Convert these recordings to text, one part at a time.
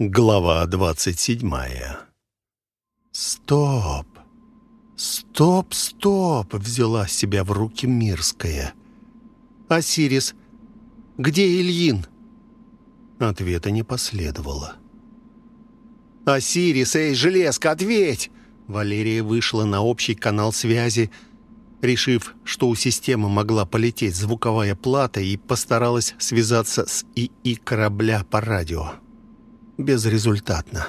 Глава двадцать седьмая. «Стоп! Стоп, стоп!» — взяла себя в руки Мирская. «Осирис, где Ильин?» Ответа не последовало. «Осирис, эй, железка, ответь!» Валерия вышла на общий канал связи, решив, что у системы могла полететь звуковая плата, и постаралась связаться с ИИ корабля по радио безрезультатно.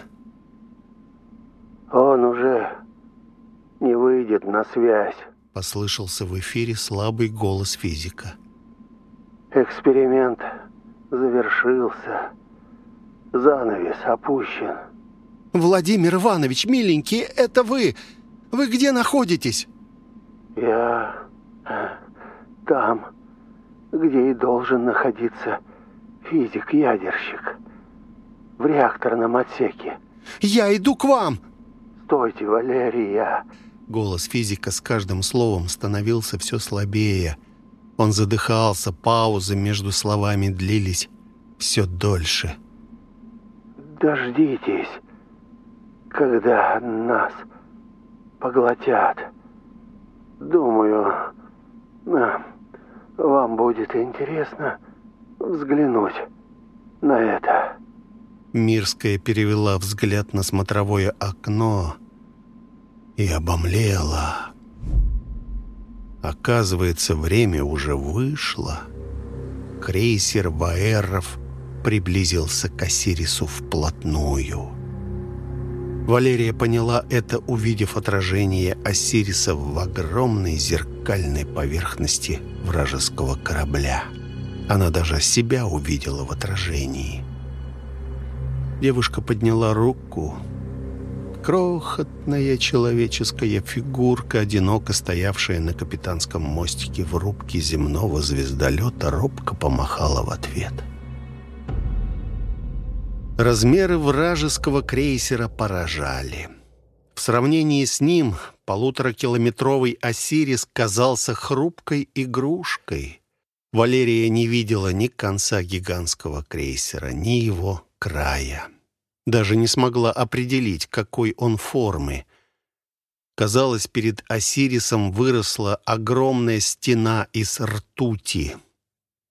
«Он уже не выйдет на связь», — послышался в эфире слабый голос физика. «Эксперимент завершился. Занавес опущен». «Владимир Иванович, миленький, это вы! Вы где находитесь?» «Я э, там, где и должен находиться физик-ядерщик» в реакторном отсеке. «Я иду к вам!» «Стойте, Валерия!» Голос физика с каждым словом становился все слабее. Он задыхался, паузы между словами длились все дольше. «Дождитесь, когда нас поглотят. Думаю, вам будет интересно взглянуть на это». Мирская перевела взгляд на смотровое окно и обомлела. Оказывается, время уже вышло. Крейсер Ваэров приблизился к Осирису вплотную. Валерия поняла это, увидев отражение Осириса в огромной зеркальной поверхности вражеского корабля. Она даже себя увидела в отражении. Девушка подняла руку. Крохотная человеческая фигурка, одиноко стоявшая на капитанском мостике в рубке земного звездолета, робко помахала в ответ. Размеры вражеского крейсера поражали. В сравнении с ним полуторакилометровый «Осирис» казался хрупкой игрушкой. Валерия не видела ни конца гигантского крейсера, ни его края. Даже не смогла определить, какой он формы. Казалось, перед Осирисом выросла огромная стена из ртути.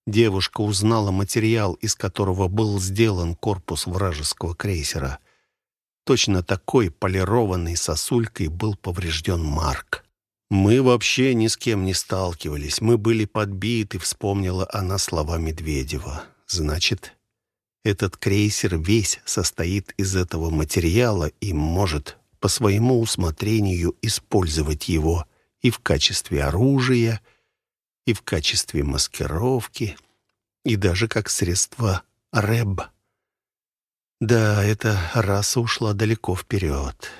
Девушка узнала материал, из которого был сделан корпус вражеского крейсера. Точно такой полированной сосулькой был поврежден Марк. «Мы вообще ни с кем не сталкивались. Мы были подбиты», — вспомнила она слова Медведева. «Значит, этот крейсер весь состоит из этого материала и может по своему усмотрению использовать его и в качестве оружия, и в качестве маскировки, и даже как средство РЭБ. Да, эта раса ушла далеко вперед.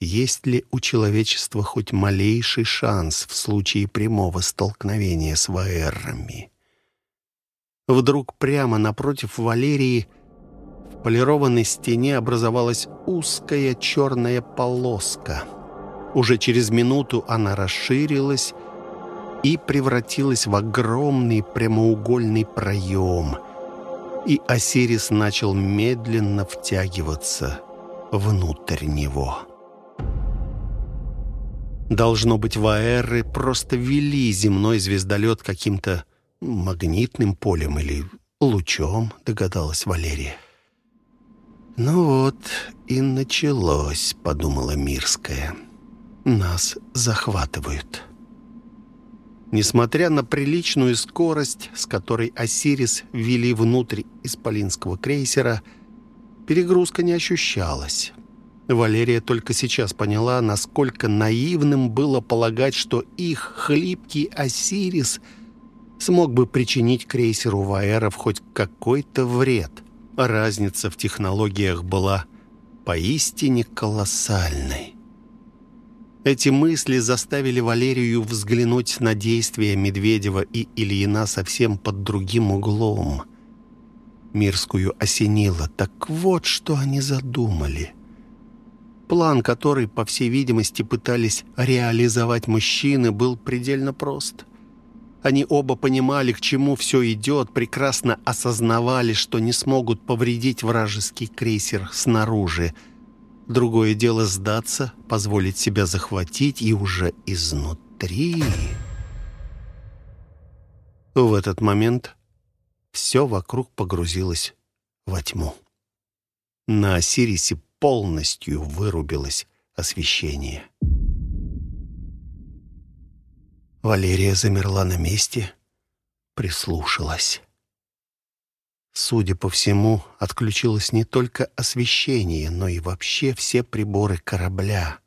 Есть ли у человечества хоть малейший шанс в случае прямого столкновения с ваэрами? Вдруг прямо напротив Валерии в полированной стене образовалась узкая черная полоска. Уже через минуту она расширилась и превратилась в огромный прямоугольный проем. И Осирис начал медленно втягиваться внутрь него. Должно быть, Ваэры просто вели земной звездолет каким-то магнитным полем или лучом, догадалась Валерия. «Ну вот и началось», — подумала Мирская. «Нас захватывают». Несмотря на приличную скорость, с которой «Осирис» ввели внутрь исполинского крейсера, перегрузка не ощущалась. Валерия только сейчас поняла, насколько наивным было полагать, что их хлипкий «Осирис» — смог бы причинить крейсеру Ваэров хоть какой-то вред. Разница в технологиях была поистине колоссальной. Эти мысли заставили Валерию взглянуть на действия Медведева и Ильина совсем под другим углом. Мирскую осенило. Так вот, что они задумали. План, который, по всей видимости, пытались реализовать мужчины, был предельно прост. Они оба понимали, к чему все идет, прекрасно осознавали, что не смогут повредить вражеский крейсер снаружи. Другое дело сдаться, позволить себя захватить и уже изнутри... В этот момент все вокруг погрузилось во тьму. На Осирисе полностью вырубилось освещение. Валерия замерла на месте, прислушалась. Судя по всему, отключилось не только освещение, но и вообще все приборы корабля.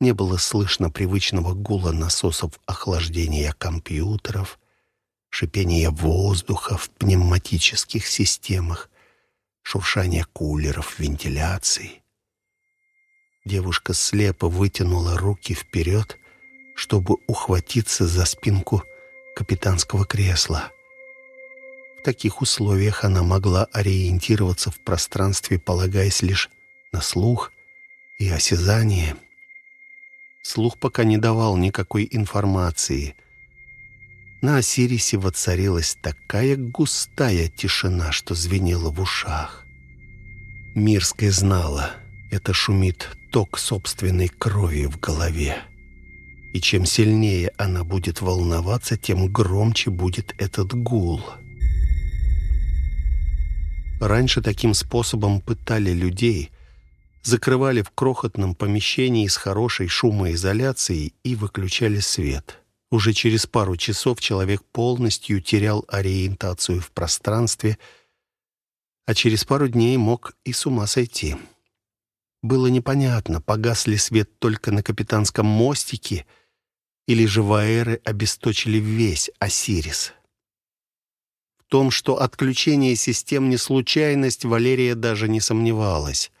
Не было слышно привычного гула насосов охлаждения компьютеров, шипения воздуха в пневматических системах, шуршание кулеров, вентиляции. Девушка слепо вытянула руки вперед, чтобы ухватиться за спинку капитанского кресла. В таких условиях она могла ориентироваться в пространстве, полагаясь лишь на слух и осязание. Слух пока не давал никакой информации. На Осирисе воцарилась такая густая тишина, что звенела в ушах. Мирская знала, это шумит ток собственной крови в голове. И чем сильнее она будет волноваться, тем громче будет этот гул. Раньше таким способом пытали людей, закрывали в крохотном помещении с хорошей шумоизоляцией и выключали свет. Уже через пару часов человек полностью терял ориентацию в пространстве, а через пару дней мог и с ума сойти. Было непонятно, погас ли свет только на капитанском мостике, или же ваэры обесточили весь Осирис. В том, что отключение систем не случайность, Валерия даже не сомневалась.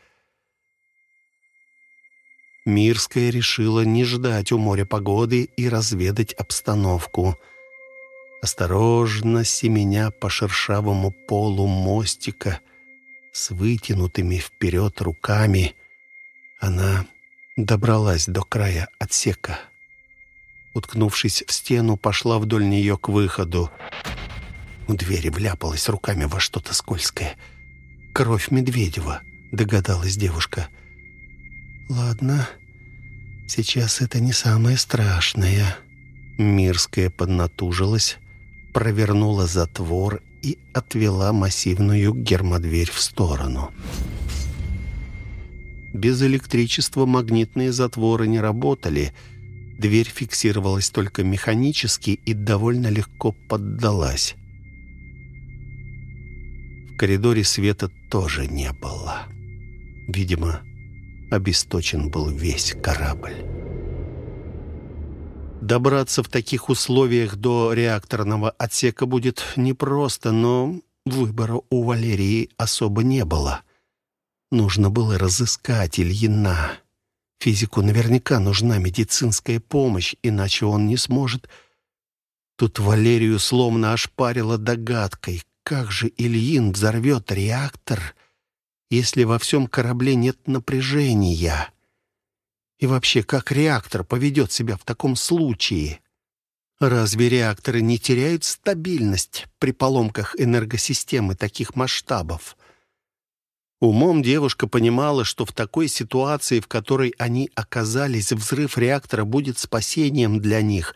Мирская решила не ждать у моря погоды и разведать обстановку. Осторожно семеня по шершавому полу мостика с вытянутыми вперед руками, она добралась до края отсека. Уткнувшись в стену, пошла вдоль нее к выходу. У двери вляпалась руками во что-то скользкое. «Кровь Медведева», — догадалась девушка. — «Ладно, сейчас это не самое страшное». Мирская поднатужилась, провернула затвор и отвела массивную гермодверь в сторону. Без электричества магнитные затворы не работали. Дверь фиксировалась только механически и довольно легко поддалась. В коридоре света тоже не было. Видимо, обесточен был весь корабль. Добраться в таких условиях до реакторного отсека будет непросто, но выбора у Валерии особо не было. Нужно было разыскать Ильина. Физику наверняка нужна медицинская помощь, иначе он не сможет. Тут Валерию словно ошпарило догадкой, как же Ильин взорвет реактор, если во всем корабле нет напряжения? И вообще, как реактор поведет себя в таком случае? Разве реакторы не теряют стабильность при поломках энергосистемы таких масштабов? Умом девушка понимала, что в такой ситуации, в которой они оказались, взрыв реактора будет спасением для них,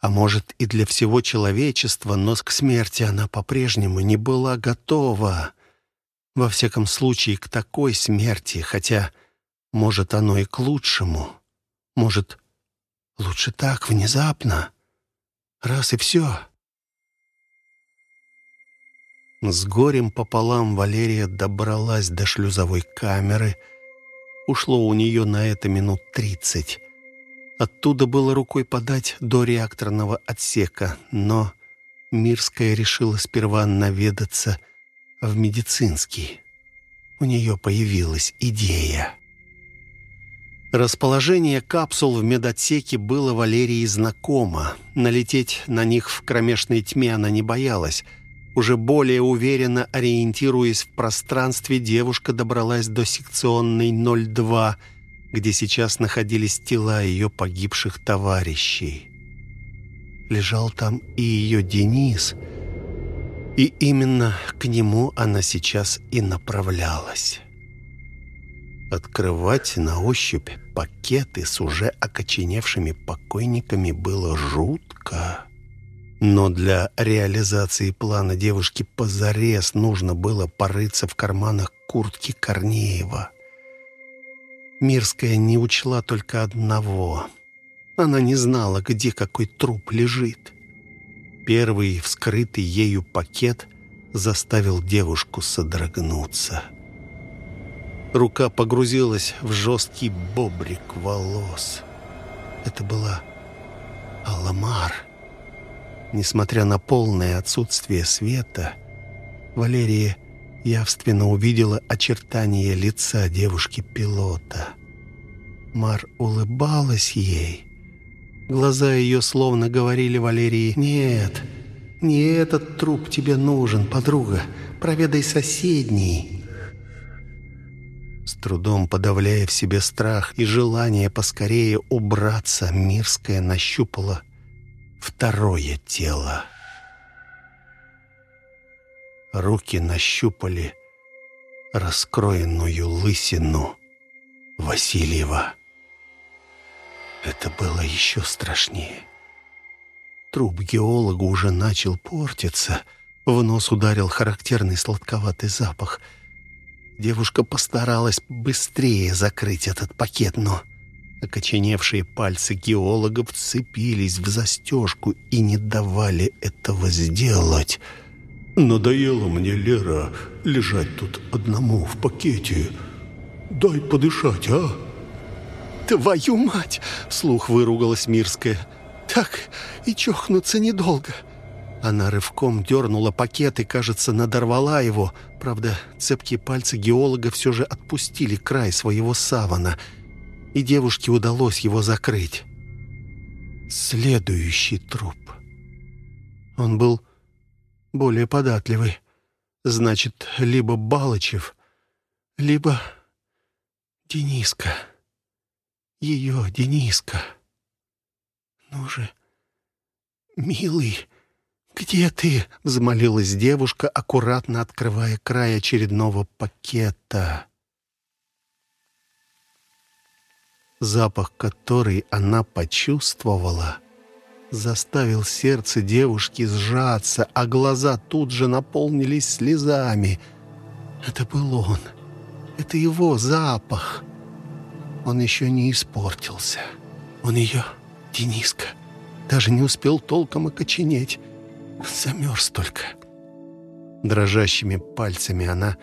а может и для всего человечества, но к смерти она по-прежнему не была готова. Во всяком случае, к такой смерти, хотя, может, оно и к лучшему. Может, лучше так, внезапно. Раз и все. С горем пополам Валерия добралась до шлюзовой камеры. Ушло у нее на это минут тридцать. Оттуда было рукой подать до реакторного отсека, но Мирская решила сперва наведаться в медицинский. У нее появилась идея. Расположение капсул в медотсеке было Валерии знакомо. Налететь на них в кромешной тьме она не боялась. Уже более уверенно ориентируясь в пространстве, девушка добралась до секционной 02, где сейчас находились тела ее погибших товарищей. лежал там и ее Денис, и именно к нему она сейчас и направлялась. Открывать на ощупь пакеты с уже окоченевшими покойниками было жутко. Но для реализации плана девушки позарез нужно было порыться в карманах куртки Корнеева. Мирская не учла только одного. Она не знала, где какой труп лежит. Первый вскрытый ею пакет заставил девушку содрогнуться. Рука погрузилась в жесткий бобрик волос. Это была Аламар. Несмотря на полное отсутствие света, Валерия явственно увидела очертания лица девушки-пилота. Мар улыбалась ей. Глаза ее словно говорили Валерии «Нет, не этот труп тебе нужен, подруга. Проведай соседний». С трудом подавляя в себе страх и желание поскорее убраться, Мирская нащупала второе тело. Руки нащупали раскроенную лысину Васильева. Это было еще страшнее. Труп геолога уже начал портиться. В нос ударил характерный сладковатый запах. Девушка постаралась быстрее закрыть этот пакет, но окоченевшие пальцы геолога вцепились в застежку и не давали этого сделать — «Надоело мне, Лера, лежать тут одному в пакете. Дай подышать, а?» «Твою мать!» — вслух выругалась Мирская. «Так и чохнуться недолго». Она рывком дернула пакет и, кажется, надорвала его. Правда, цепкие пальцы геолога все же отпустили край своего савана, и девушке удалось его закрыть. Следующий труп. Он был более податливый. Значит, либо Балычев, либо Дениска. Ее Дениска. Ну же, милый, где ты? Взмолилась девушка, аккуратно открывая край очередного пакета. Запах, который она почувствовала — заставил сердце девушки сжаться, а глаза тут же наполнились слезами. Это был он. Это его запах. Он еще не испортился. Он ее, Дениска, даже не успел толком окоченеть. Замерз только. Дрожащими пальцами она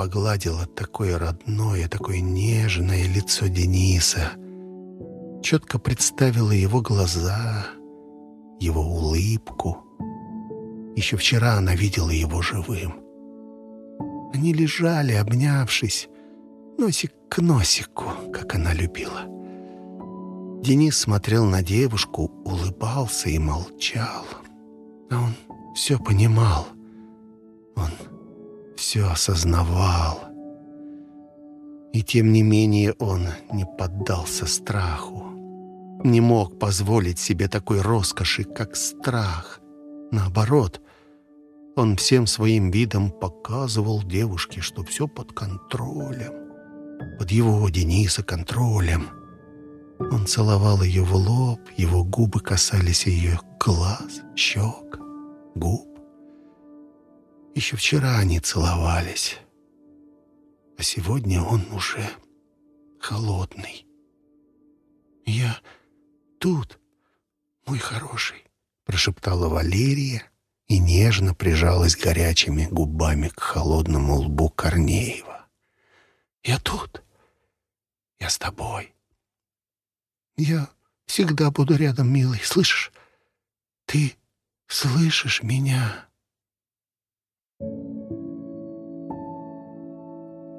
погладила такое родное, такое нежное лицо Дениса. Четко представила его глаза — его улыбку. Еще вчера она видела его живым. Они лежали, обнявшись, носик к носику, как она любила. Денис смотрел на девушку, улыбался и молчал. А он все понимал. Он все осознавал. И тем не менее он не поддался страху не мог позволить себе такой роскоши, как страх. Наоборот, он всем своим видом показывал девушке, что все под контролем. Под его, Дениса, контролем. Он целовал ее в лоб, его губы касались ее глаз, щек, губ. Еще вчера они целовались, а сегодня он уже холодный. Я тут, мой хороший», — прошептала Валерия и нежно прижалась горячими губами к холодному лбу Корнеева. «Я тут. Я с тобой. Я всегда буду рядом, милый, слышишь? Ты слышишь меня?»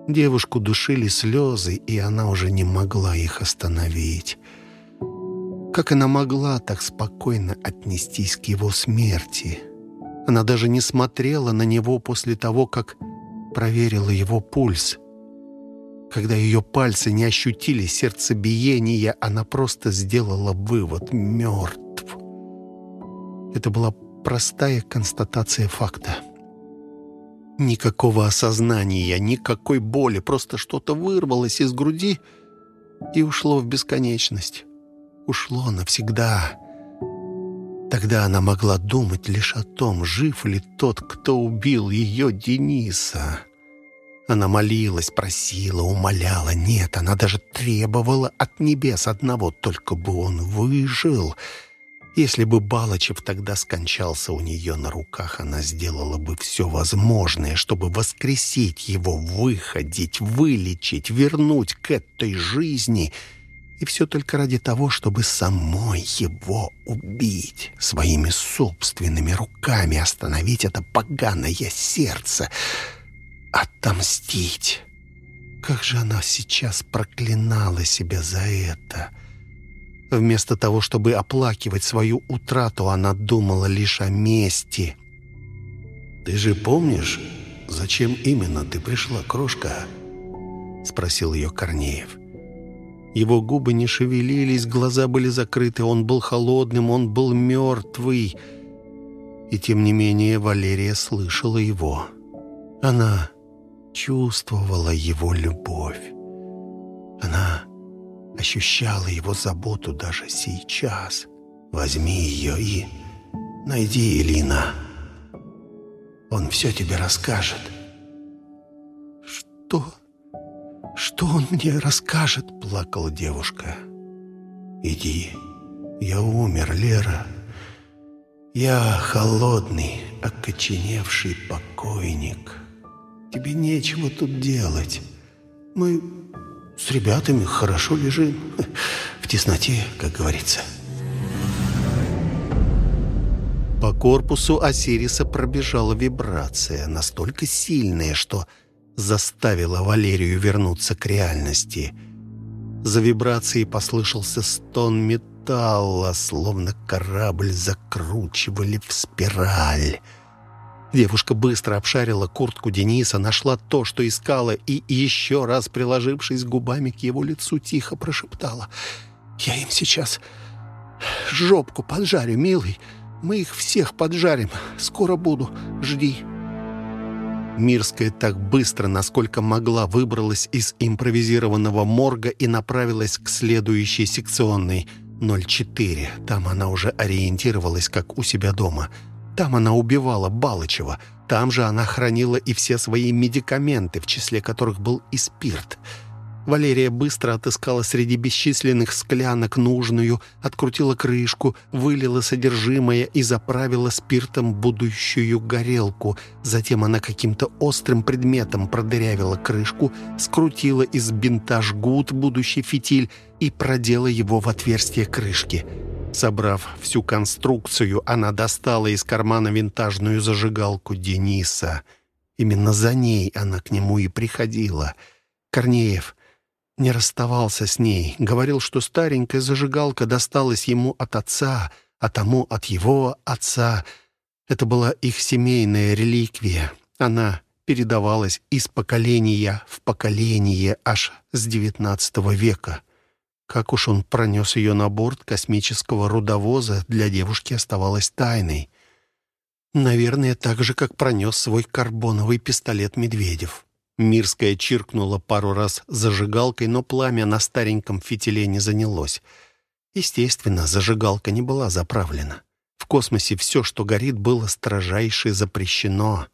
Девушку душили слезы, и она уже не могла их остановить. Как она могла так спокойно отнестись к его смерти? Она даже не смотрела на него после того, как проверила его пульс. Когда ее пальцы не ощутили сердцебиения, она просто сделала вывод — мертв. Это была простая констатация факта. Никакого осознания, никакой боли, просто что-то вырвалось из груди и ушло в бесконечность. Ушло навсегда. Тогда она могла думать лишь о том, жив ли тот, кто убил ее Дениса. Она молилась, просила, умоляла. Нет, она даже требовала от небес одного, только бы он выжил. Если бы Балачев тогда скончался у нее на руках, она сделала бы все возможное, чтобы воскресить его, выходить, вылечить, вернуть к этой жизни — и все только ради того, чтобы самой его убить, своими собственными руками остановить это поганое сердце, отомстить. Как же она сейчас проклинала себя за это. Вместо того, чтобы оплакивать свою утрату, она думала лишь о мести. «Ты же помнишь, зачем именно ты пришла, крошка?» — спросил ее Корнеев. Его губы не шевелились, глаза были закрыты, он был холодным, он был мертвый. И тем не менее Валерия слышала его. Она чувствовала его любовь. Она ощущала его заботу даже сейчас. «Возьми ее и найди Элина. Он все тебе расскажет». «Что?» «Что он мне расскажет?» — плакала девушка. «Иди. Я умер, Лера. Я холодный, окоченевший покойник. Тебе нечего тут делать. Мы с ребятами хорошо лежим. В тесноте, как говорится». По корпусу Осириса пробежала вибрация, настолько сильная, что заставила Валерию вернуться к реальности. За вибрацией послышался стон металла, словно корабль закручивали в спираль. Девушка быстро обшарила куртку Дениса, нашла то, что искала, и, еще раз приложившись губами к его лицу, тихо прошептала. «Я им сейчас жопку поджарю, милый. Мы их всех поджарим. Скоро буду. Жди». Мирская так быстро, насколько могла, выбралась из импровизированного морга и направилась к следующей секционной 04. Там она уже ориентировалась, как у себя дома. Там она убивала Балычева. Там же она хранила и все свои медикаменты, в числе которых был и спирт – Валерия быстро отыскала среди бесчисленных склянок нужную, открутила крышку, вылила содержимое и заправила спиртом будущую горелку. Затем она каким-то острым предметом продырявила крышку, скрутила из бинта жгут будущий фитиль и продела его в отверстие крышки. Собрав всю конструкцию, она достала из кармана винтажную зажигалку Дениса. Именно за ней она к нему и приходила. Корнеев не расставался с ней. Говорил, что старенькая зажигалка досталась ему от отца, а тому от его отца. Это была их семейная реликвия. Она передавалась из поколения в поколение аж с XIX века. Как уж он пронес ее на борт космического рудовоза, для девушки оставалось тайной. Наверное, так же, как пронес свой карбоновый пистолет Медведев. Мирская чиркнула пару раз зажигалкой, но пламя на стареньком фитиле не занялось. Естественно, зажигалка не была заправлена. В космосе все, что горит, было строжайше запрещено.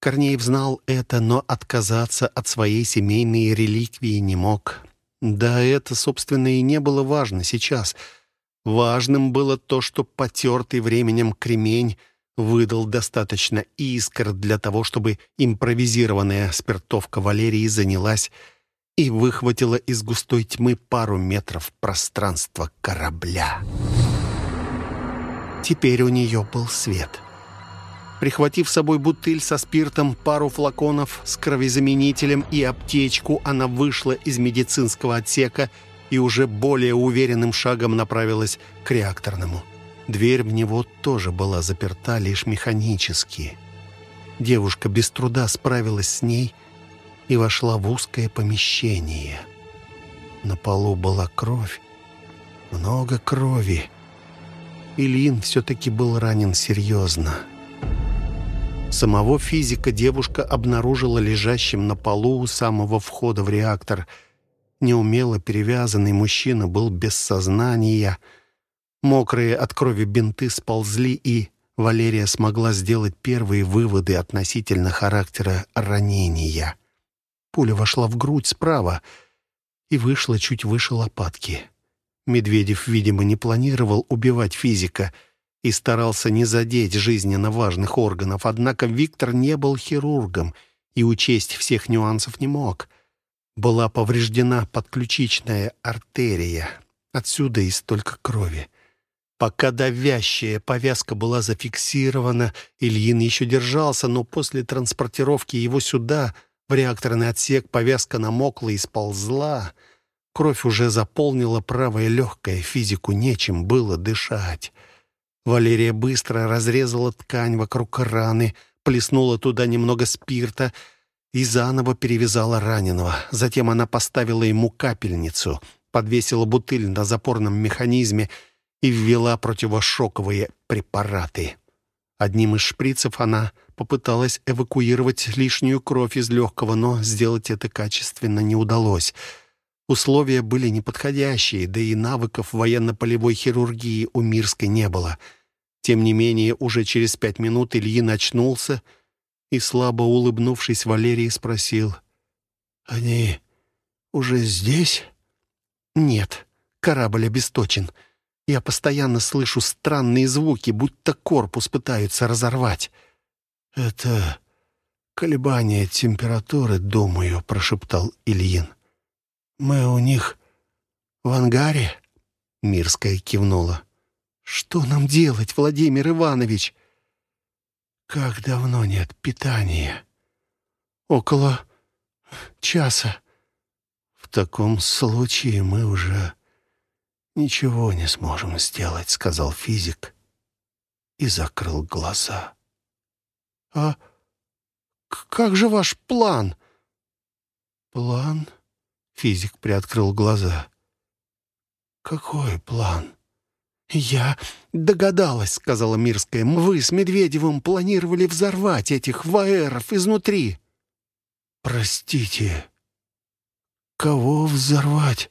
Корнеев знал это, но отказаться от своей семейной реликвии не мог. Да, это, собственно, и не было важно сейчас. Важным было то, что потертый временем кремень выдал достаточно искр для того, чтобы импровизированная спиртовка Валерии занялась и выхватила из густой тьмы пару метров пространства корабля. Теперь у нее был свет. Прихватив с собой бутыль со спиртом, пару флаконов с кровезаменителем и аптечку, она вышла из медицинского отсека и уже более уверенным шагом направилась к реакторному. Дверь в него тоже была заперта лишь механически. Девушка без труда справилась с ней и вошла в узкое помещение. На полу была кровь, много крови. Ильин все-таки был ранен серьезно. Самого физика девушка обнаружила лежащим на полу у самого входа в реактор. Неумело перевязанный мужчина был без сознания. Мокрые от крови бинты сползли, и Валерия смогла сделать первые выводы относительно характера ранения. Пуля вошла в грудь справа и вышла чуть выше лопатки. Медведев, видимо, не планировал убивать физика — и старался не задеть жизненно важных органов, однако Виктор не был хирургом и учесть всех нюансов не мог. Была повреждена подключичная артерия. Отсюда и столько крови. Пока давящая повязка была зафиксирована, Ильин еще держался, но после транспортировки его сюда, в реакторный отсек, повязка намокла и сползла. Кровь уже заполнила правое легкое, физику нечем было дышать. Валерия быстро разрезала ткань вокруг раны, плеснула туда немного спирта и заново перевязала раненого. Затем она поставила ему капельницу, подвесила бутыль на запорном механизме и ввела противошоковые препараты. Одним из шприцев она попыталась эвакуировать лишнюю кровь из легкого, но сделать это качественно не удалось. Условия были неподходящие, да и навыков военно-полевой хирургии у Мирской не было — тем не менее, уже через пять минут Ильин очнулся и, слабо улыбнувшись, Валерий спросил. «Они уже здесь?» «Нет, корабль обесточен. Я постоянно слышу странные звуки, будто корпус пытаются разорвать». «Это колебание температуры, думаю», — прошептал Ильин. «Мы у них в ангаре?» Мирская кивнула. «Что нам делать, Владимир Иванович?» «Как давно нет питания?» «Около часа». «В таком случае мы уже ничего не сможем сделать», — сказал физик и закрыл глаза. «А как же ваш план?» «План?» — физик приоткрыл глаза. «Какой план?» «Я догадалась», — сказала Мирская. «Вы с Медведевым планировали взорвать этих ваэров изнутри». «Простите, кого взорвать?»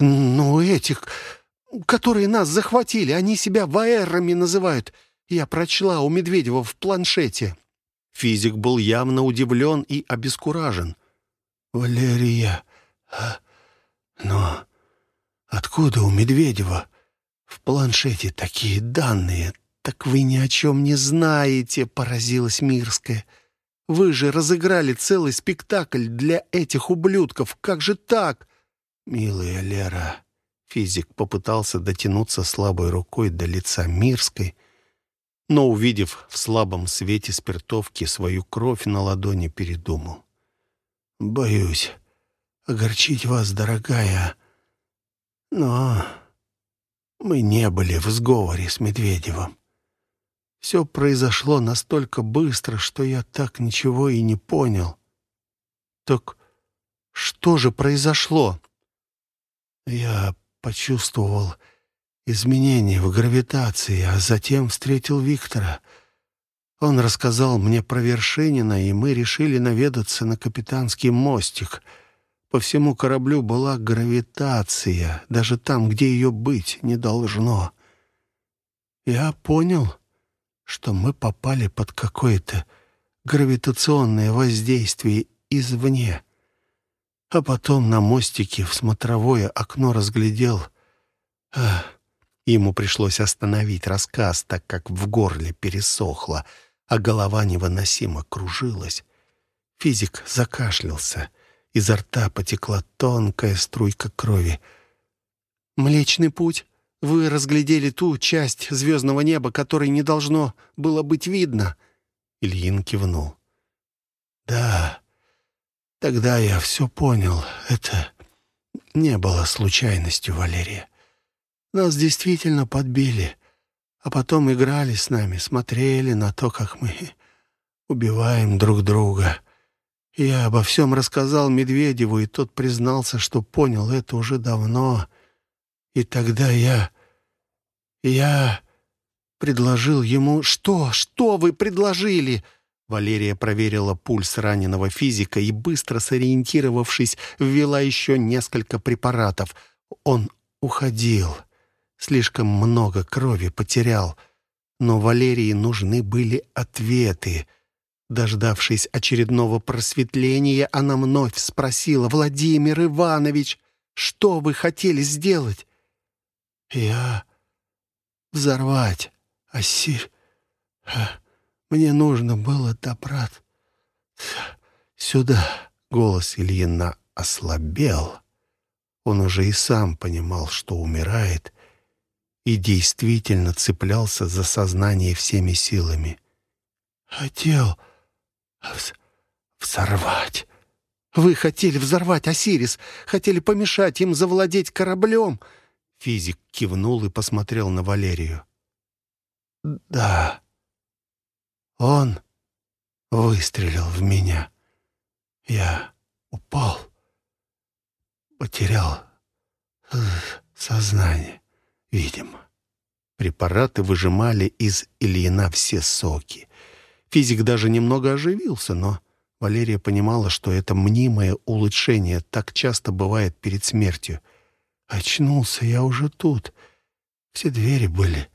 «Ну, этих, которые нас захватили. Они себя ваэрами называют. Я прочла у Медведева в планшете». Физик был явно удивлен и обескуражен. «Валерия, а, но откуда у Медведева в планшете такие данные. Так вы ни о чем не знаете, поразилась Мирская. Вы же разыграли целый спектакль для этих ублюдков. Как же так? Милая Лера, физик попытался дотянуться слабой рукой до лица Мирской, но, увидев в слабом свете спиртовки свою кровь на ладони, передумал. «Боюсь огорчить вас, дорогая, но мы не были в сговоре с Медведевым. Все произошло настолько быстро, что я так ничего и не понял. Так что же произошло? Я почувствовал изменения в гравитации, а затем встретил Виктора. Он рассказал мне про Вершинина, и мы решили наведаться на капитанский мостик — по всему кораблю была гравитация, даже там, где ее быть не должно. Я понял, что мы попали под какое-то гравитационное воздействие извне. А потом на мостике в смотровое окно разглядел... А, ему пришлось остановить рассказ, так как в горле пересохло, а голова невыносимо кружилась. Физик закашлялся — Изо рта потекла тонкая струйка крови. «Млечный путь? Вы разглядели ту часть звездного неба, которой не должно было быть видно?» Ильин кивнул. «Да, тогда я все понял. Это не было случайностью, Валерия. Нас действительно подбили, а потом играли с нами, смотрели на то, как мы убиваем друг друга. Я обо всем рассказал Медведеву, и тот признался, что понял это уже давно. И тогда я... Я... предложил ему... Что? Что вы предложили?» Валерия проверила пульс раненого физика и, быстро сориентировавшись, ввела еще несколько препаратов. Он уходил. Слишком много крови потерял. Но Валерии нужны были ответы. Дождавшись очередного просветления, она вновь спросила, «Владимир Иванович, что вы хотели сделать?» «Я... взорвать, Ассир. Мне нужно было добраться сюда». Голос Ильина ослабел. Он уже и сам понимал, что умирает, и действительно цеплялся за сознание всеми силами. «Хотел взорвать. Вы хотели взорвать Осирис, хотели помешать им завладеть кораблем». Физик кивнул и посмотрел на Валерию. «Да, он выстрелил в меня. Я упал, потерял сознание, видимо». Препараты выжимали из Ильина все соки. Физик даже немного оживился, но Валерия понимала, что это мнимое улучшение так часто бывает перед смертью. «Очнулся я уже тут. Все двери были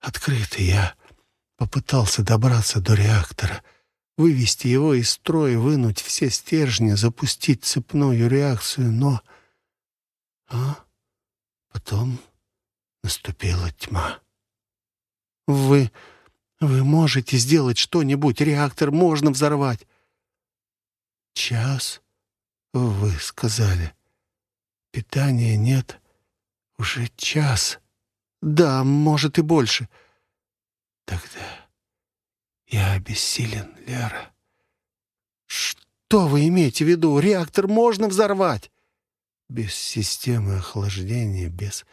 открыты. Я попытался добраться до реактора, вывести его из строя, вынуть все стержни, запустить цепную реакцию, но... А потом наступила тьма. Вы вы можете сделать что-нибудь? Реактор можно взорвать. Час, вы сказали. Питания нет. Уже час. Да, может и больше. Тогда я обессилен, Лера. Что вы имеете в виду? Реактор можно взорвать? Без системы охлаждения, без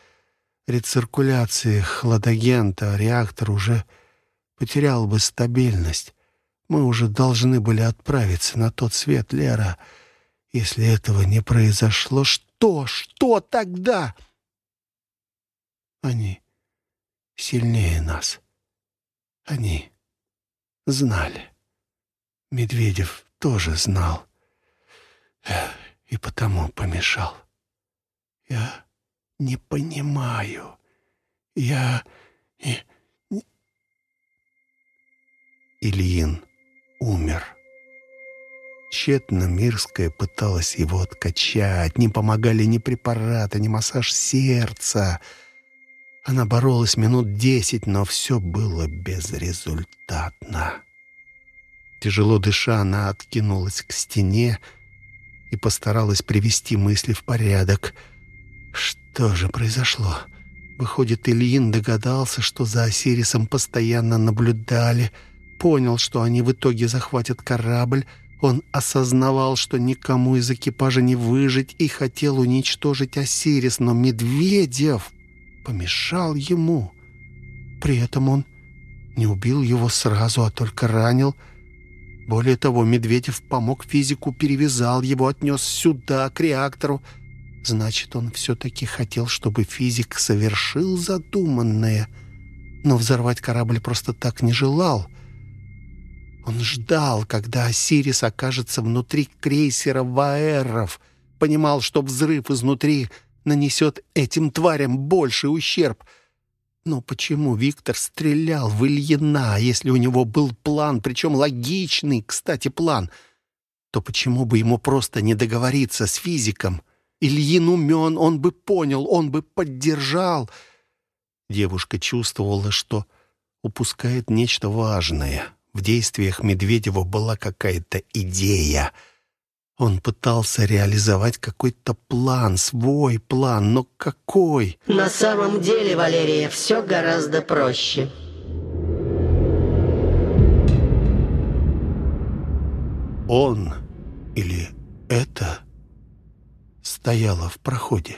рециркуляции хладагента реактор уже потерял бы стабильность. Мы уже должны были отправиться на тот свет, Лера. Если этого не произошло, что? Что тогда? Они сильнее нас. Они знали. Медведев тоже знал. И потому помешал. Я не понимаю. Я не... Ильин умер. Тщетно Мирская пыталась его откачать. Не помогали ни препараты, ни массаж сердца. Она боролась минут десять, но все было безрезультатно. Тяжело дыша, она откинулась к стене и постаралась привести мысли в порядок. Что же произошло? Выходит, Ильин догадался, что за Осирисом постоянно наблюдали — понял, что они в итоге захватят корабль, он осознавал, что никому из экипажа не выжить и хотел уничтожить Осирис, но Медведев помешал ему. При этом он не убил его сразу, а только ранил. Более того, Медведев помог физику, перевязал его, отнес сюда, к реактору. Значит, он все-таки хотел, чтобы физик совершил задуманное, но взорвать корабль просто так не желал — он ждал, когда Осирис окажется внутри крейсера Ваэров. Понимал, что взрыв изнутри нанесет этим тварям больший ущерб. Но почему Виктор стрелял в Ильина, если у него был план, причем логичный, кстати, план? То почему бы ему просто не договориться с физиком? Ильин умен, он бы понял, он бы поддержал. Девушка чувствовала, что упускает нечто важное — в действиях Медведева была какая-то идея. Он пытался реализовать какой-то план, свой план, но какой? На самом деле, Валерия, все гораздо проще. Он или это стояло в проходе.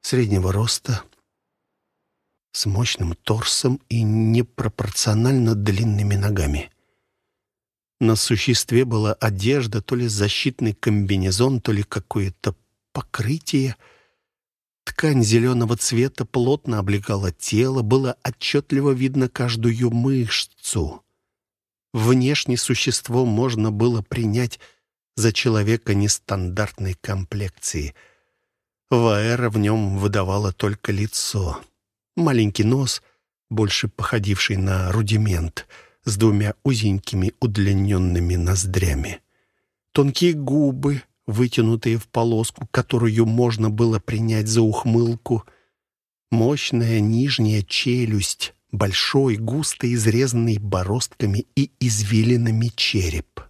Среднего роста, с мощным торсом и непропорционально длинными ногами. На существе была одежда, то ли защитный комбинезон, то ли какое-то покрытие. Ткань зеленого цвета плотно облегала тело, было отчетливо видно каждую мышцу. Внешне существо можно было принять за человека нестандартной комплекции. Ваэра в нем выдавала только лицо. Маленький нос, больше походивший на рудимент, с двумя узенькими удлиненными ноздрями. Тонкие губы, вытянутые в полоску, которую можно было принять за ухмылку. Мощная нижняя челюсть, большой, густо изрезанный бороздками и извилинами череп.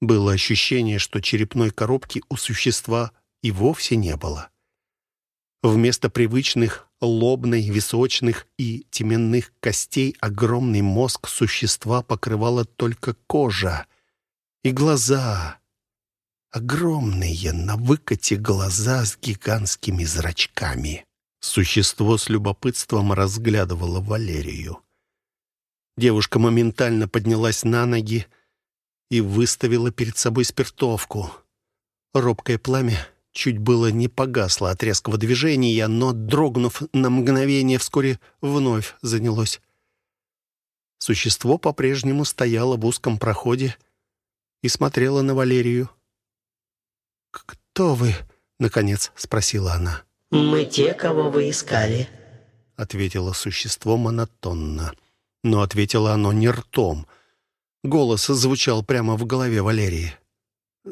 Было ощущение, что черепной коробки у существа и вовсе не было. Вместо привычных лобной, височных и теменных костей огромный мозг существа покрывала только кожа и глаза. Огромные на выкате глаза с гигантскими зрачками. Существо с любопытством разглядывало Валерию. Девушка моментально поднялась на ноги и выставила перед собой спиртовку. Робкое пламя чуть было не погасло от резкого движения, но, дрогнув на мгновение, вскоре вновь занялось. Существо по-прежнему стояло в узком проходе и смотрело на Валерию. «Кто вы?» — наконец спросила она. «Мы те, кого вы искали», — ответило существо монотонно. Но ответило оно не ртом. Голос звучал прямо в голове Валерии.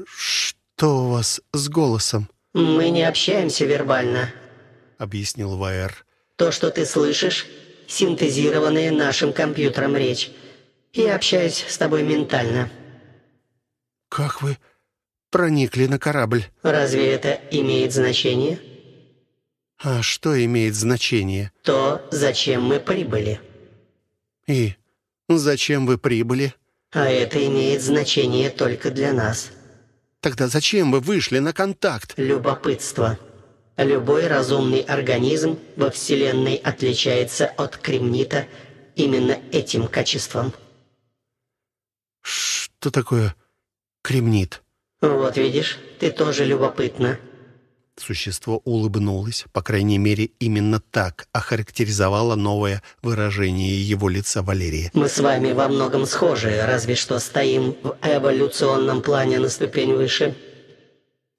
«Что у вас с голосом?» «Мы не общаемся вербально», — объяснил Ваэр. «То, что ты слышишь, синтезированная нашим компьютером речь. Я общаюсь с тобой ментально». «Как вы проникли на корабль?» «Разве это имеет значение?» «А что имеет значение?» «То, зачем мы прибыли». «И зачем вы прибыли?» «А это имеет значение только для нас». Тогда зачем вы вышли на контакт? Любопытство. Любой разумный организм во Вселенной отличается от кремнита именно этим качеством. Что такое кремнит? Вот видишь, ты тоже любопытна. Существо улыбнулось, по крайней мере, именно так охарактеризовало новое выражение его лица Валерия. «Мы с вами во многом схожи, разве что стоим в эволюционном плане на ступень выше».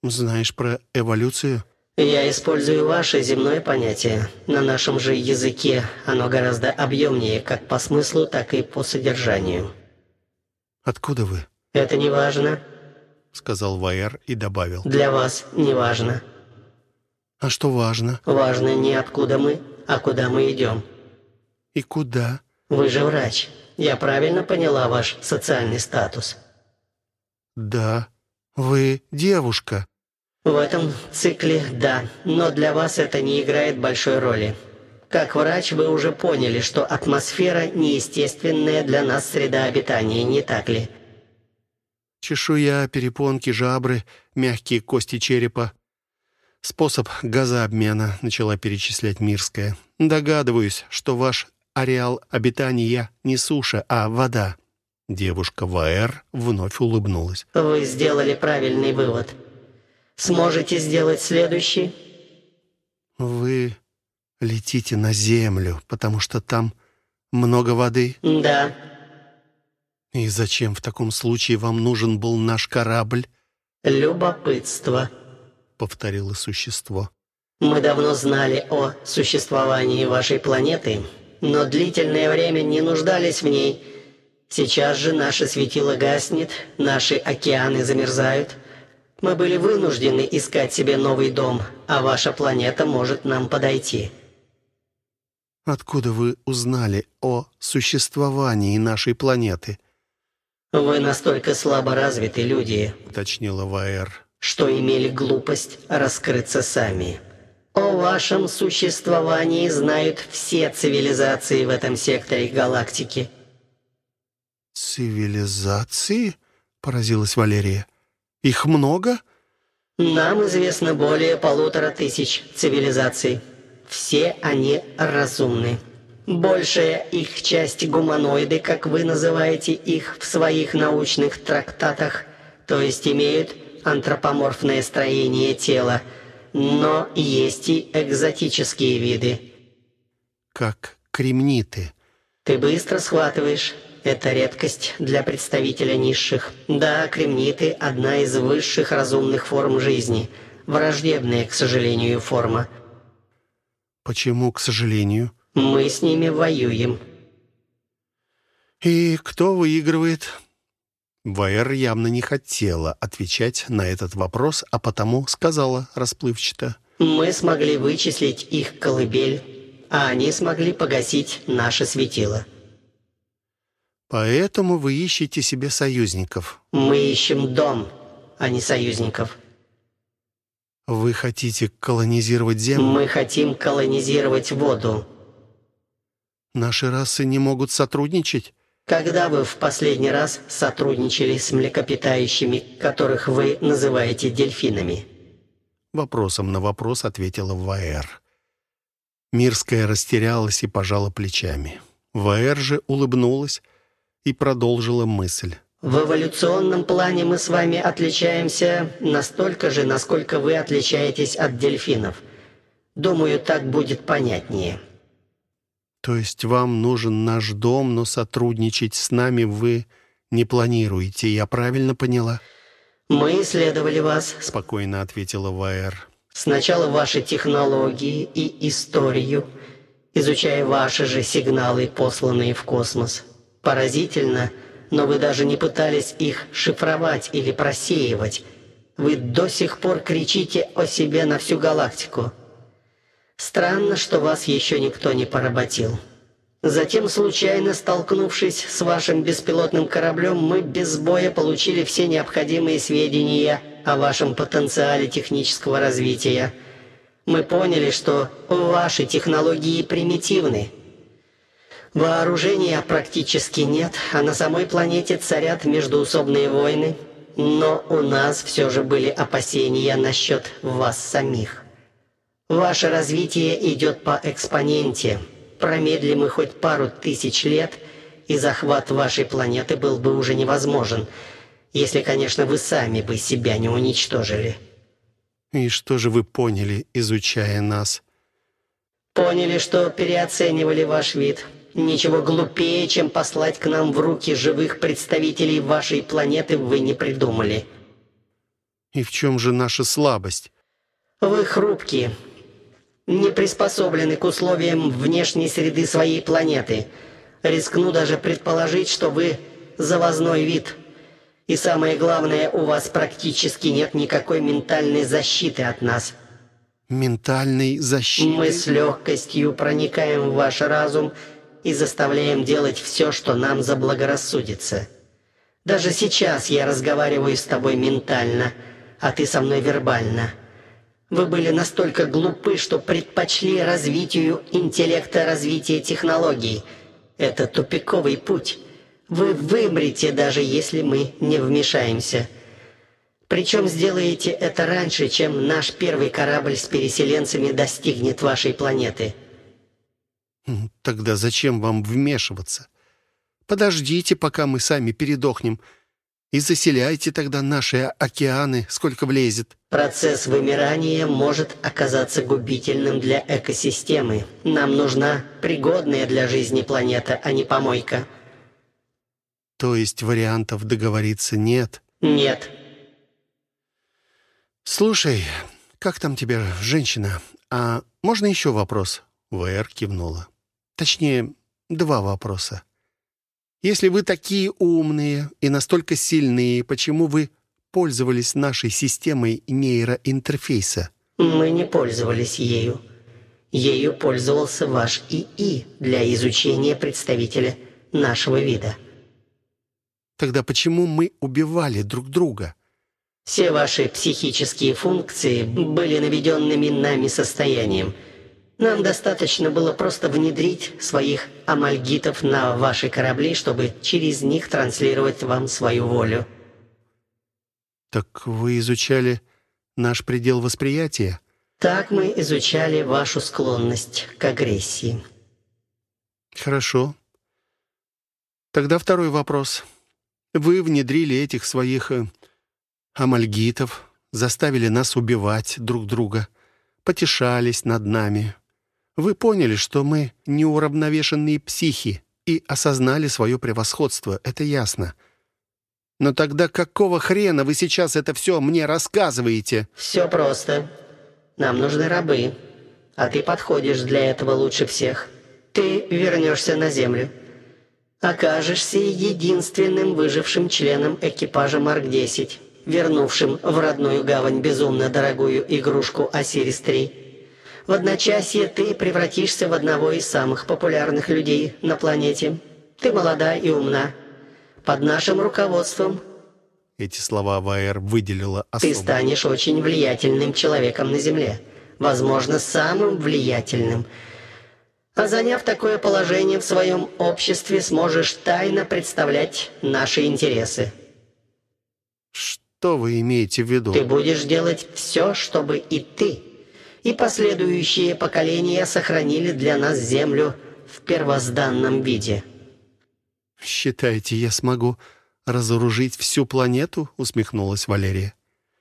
«Знаешь про эволюцию?» «Я использую ваше земное понятие. На нашем же языке оно гораздо объемнее как по смыслу, так и по содержанию». «Откуда вы?» «Это не важно», — сказал Вайер и добавил. «Для вас не важно». А что важно? Важно не откуда мы, а куда мы идем. И куда? Вы же врач. Я правильно поняла ваш социальный статус? Да. Вы девушка. В этом цикле да, но для вас это не играет большой роли. Как врач вы уже поняли, что атмосфера неестественная для нас среда обитания, не так ли? Чешуя, перепонки, жабры, мягкие кости черепа. «Способ газообмена», — начала перечислять Мирская. «Догадываюсь, что ваш ареал обитания не суша, а вода». Девушка Ваэр вновь улыбнулась. «Вы сделали правильный вывод. Сможете сделать следующий?» «Вы летите на Землю, потому что там много воды?» «Да». «И зачем в таком случае вам нужен был наш корабль?» «Любопытство» повторило существо. «Мы давно знали о существовании вашей планеты, но длительное время не нуждались в ней. Сейчас же наше светило гаснет, наши океаны замерзают. Мы были вынуждены искать себе новый дом, а ваша планета может нам подойти». «Откуда вы узнали о существовании нашей планеты?» «Вы настолько слабо развиты люди», — уточнила Ваэр что имели глупость раскрыться сами. О вашем существовании знают все цивилизации в этом секторе галактики. «Цивилизации?» — поразилась Валерия. «Их много?» «Нам известно более полутора тысяч цивилизаций. Все они разумны. Большая их часть гуманоиды, как вы называете их в своих научных трактатах, то есть имеют антропоморфное строение тела, но есть и экзотические виды. Как кремниты. Ты быстро схватываешь. Это редкость для представителя низших. Да, кремниты – одна из высших разумных форм жизни. Враждебная, к сожалению, форма. Почему, к сожалению? Мы с ними воюем. И кто выигрывает? Вайер явно не хотела отвечать на этот вопрос, а потому сказала расплывчато. Мы смогли вычислить их колыбель, а они смогли погасить наше светило. Поэтому вы ищете себе союзников. Мы ищем дом, а не союзников. Вы хотите колонизировать Землю? Мы хотим колонизировать воду. Наши расы не могут сотрудничать? Когда вы в последний раз сотрудничали с млекопитающими, которых вы называете дельфинами? Вопросом на вопрос ответила Ваэр. Мирская растерялась и пожала плечами. Ваэр же улыбнулась и продолжила мысль. В эволюционном плане мы с вами отличаемся настолько же, насколько вы отличаетесь от дельфинов. Думаю, так будет понятнее. То есть вам нужен наш дом, но сотрудничать с нами вы не планируете, я правильно поняла? Мы исследовали вас, спокойно ответила Ваэр. Сначала ваши технологии и историю, изучая ваши же сигналы, посланные в космос. Поразительно, но вы даже не пытались их шифровать или просеивать. Вы до сих пор кричите о себе на всю галактику. Странно, что вас еще никто не поработил. Затем, случайно столкнувшись с вашим беспилотным кораблем, мы без боя получили все необходимые сведения о вашем потенциале технического развития. Мы поняли, что ваши технологии примитивны. Вооружения практически нет, а на самой планете царят междуусобные войны. Но у нас все же были опасения насчет вас самих. Ваше развитие идет по экспоненте. Промедли мы хоть пару тысяч лет, и захват вашей планеты был бы уже невозможен, если, конечно, вы сами бы себя не уничтожили. И что же вы поняли, изучая нас? Поняли, что переоценивали ваш вид. Ничего глупее, чем послать к нам в руки живых представителей вашей планеты, вы не придумали. И в чем же наша слабость? Вы хрупкие не приспособлены к условиям внешней среды своей планеты. Рискну даже предположить, что вы завозной вид. И самое главное, у вас практически нет никакой ментальной защиты от нас. Ментальной защиты? Мы с легкостью проникаем в ваш разум и заставляем делать все, что нам заблагорассудится. Даже сейчас я разговариваю с тобой ментально, а ты со мной вербально. Вы были настолько глупы, что предпочли развитию интеллекта развития технологий. Это тупиковый путь. Вы вымрете, даже если мы не вмешаемся. Причем сделаете это раньше, чем наш первый корабль с переселенцами достигнет вашей планеты. Тогда зачем вам вмешиваться? Подождите, пока мы сами передохнем. И заселяйте тогда наши океаны, сколько влезет. Процесс вымирания может оказаться губительным для экосистемы. Нам нужна пригодная для жизни планета, а не помойка. То есть вариантов договориться нет? Нет. Слушай, как там тебе женщина? А можно еще вопрос? ВР кивнула. Точнее, два вопроса. Если вы такие умные и настолько сильные, почему вы пользовались нашей системой нейроинтерфейса? Мы не пользовались ею. Ею пользовался ваш ИИ для изучения представителя нашего вида. Тогда почему мы убивали друг друга? Все ваши психические функции были наведенными нами состоянием – нам достаточно было просто внедрить своих амальгитов на ваши корабли, чтобы через них транслировать вам свою волю. Так вы изучали наш предел восприятия? Так мы изучали вашу склонность к агрессии. Хорошо. Тогда второй вопрос. Вы внедрили этих своих э, амальгитов, заставили нас убивать друг друга – потешались над нами. Вы поняли, что мы неуравновешенные психи и осознали свое превосходство, это ясно. Но тогда какого хрена вы сейчас это все мне рассказываете?» «Все просто. Нам нужны рабы, а ты подходишь для этого лучше всех. Ты вернешься на Землю. Окажешься единственным выжившим членом экипажа Марк-10, вернувшим в родную гавань безумно дорогую игрушку Осирис-3. В одночасье ты превратишься в одного из самых популярных людей на планете. Ты молода и умна. Под нашим руководством эти слова Ваэр выделила особо. Ты станешь очень влиятельным человеком на Земле. Возможно, самым влиятельным. А заняв такое положение в своем обществе, сможешь тайно представлять наши интересы. Что вы имеете в виду? Ты будешь делать все, чтобы и ты, и последующие поколения сохранили для нас Землю в первозданном виде. Считаете, я смогу разоружить всю планету?» — усмехнулась Валерия.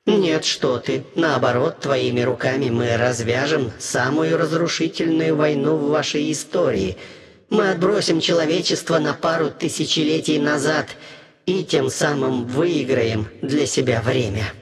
«Нет, что ты. Наоборот, твоими руками мы развяжем самую разрушительную войну в вашей истории. Мы отбросим человечество на пару тысячелетий назад и тем самым выиграем для себя время».